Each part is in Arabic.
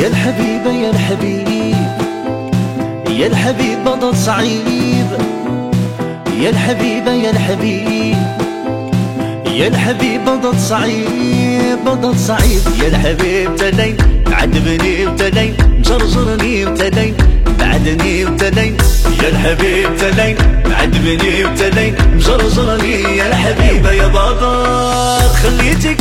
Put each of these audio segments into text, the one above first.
يا الحبيبة يا الحبيب يا الحبيب بطل صعيب. يا الحبيبة يا الحبيب يا الحبيب بطل صعيب بطل صعيب. يا الحبيب تلين عذبني وتلين جرجرني وتلين بعدني تلين يا الحبيب تلين عذبني وتلين مجرجرني يا الحبيبة يا بطل خليتك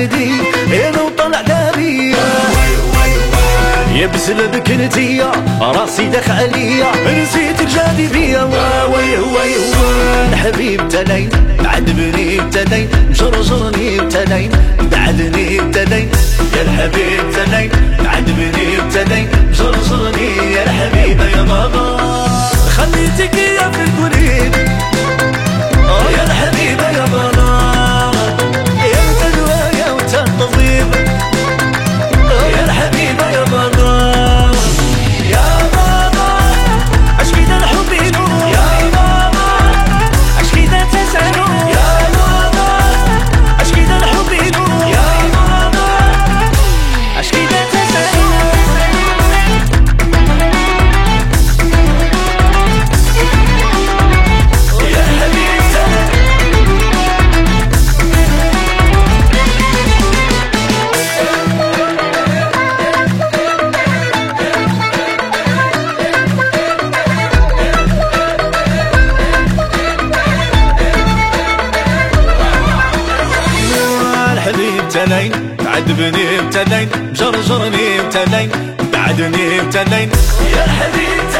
عندي أنا وطلع داري يا بسببك انتيا راسي داخ عليا. نسيت الجادي بيا واي واي حبيب تلين. عذبني تلين جرجرني تلين بعدني تلين. يا الحبيب تلين عذبني تلين. جرجرني الحبيب تلين عذبني بتلين جرجرني بتلين بعدني بتلين يا الحبيب